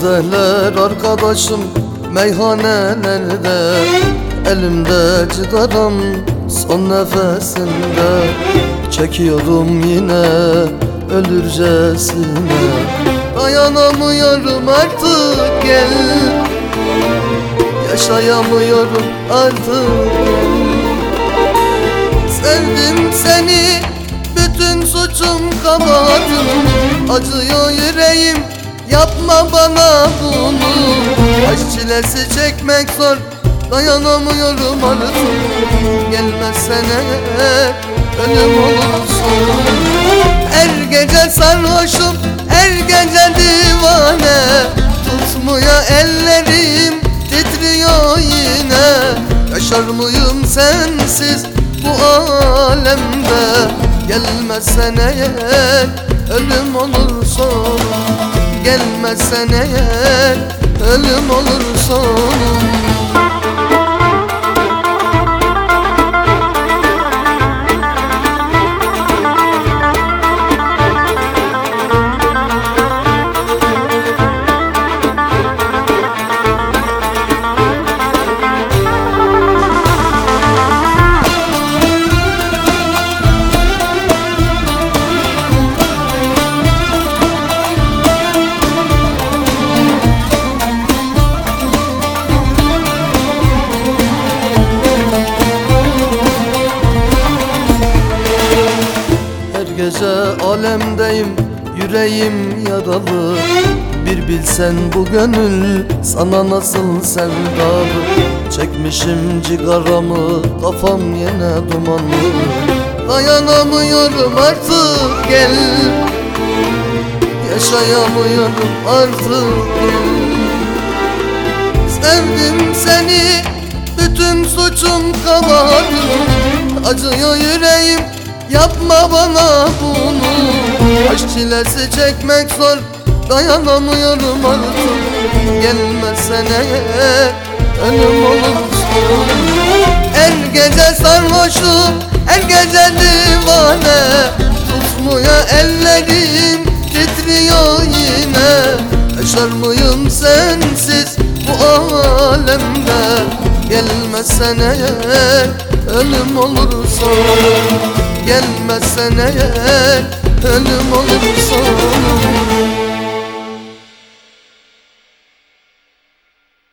Kadehler arkadaşım meyhanelerde Elimde cigaram son nefesinde Çekiyorum yine ölürcesine. Dayanamıyorum artık gel. Yaşayamıyorum artık Sevdim seni bütün suçum kabahatim Acıyor yüreğim yapma bana bunu. Aşk çilesi çekmek zor. Dayanamıyorum artık Gelmezsene ölüm olursun. Her gece sarhoşum her gece divane. Tutmuyor ellerim titriyor yine. Yaşar mıyım sensiz bu alemde? Gelmezsen eğer ölüm olur son Gelmezsen eğer ölüm olur son alemdeyim yüreğim yaralı. Bir bilsen bu gönül sana nasıl sevdalı. Çekmişim cigaramı kafam yine dumanlı. Dayanamıyorum artık gel. Yaşayamıyorum artık gel. Sevdim seni bütün suçum kabahatim Acıyor yüreğim yapma bana bunu. Aşk çilesi çekmek zor. Dayanamıyorum artık. Gelmezsen eğer ölüm olursun Her gece sarhoşum her gece divane. Tutmuyor ellerim titriyor yine. Yaşar mıyım sensiz bu alemde? Gelmezsen eğer ölüm olursun Gelmezsen eğer ölüm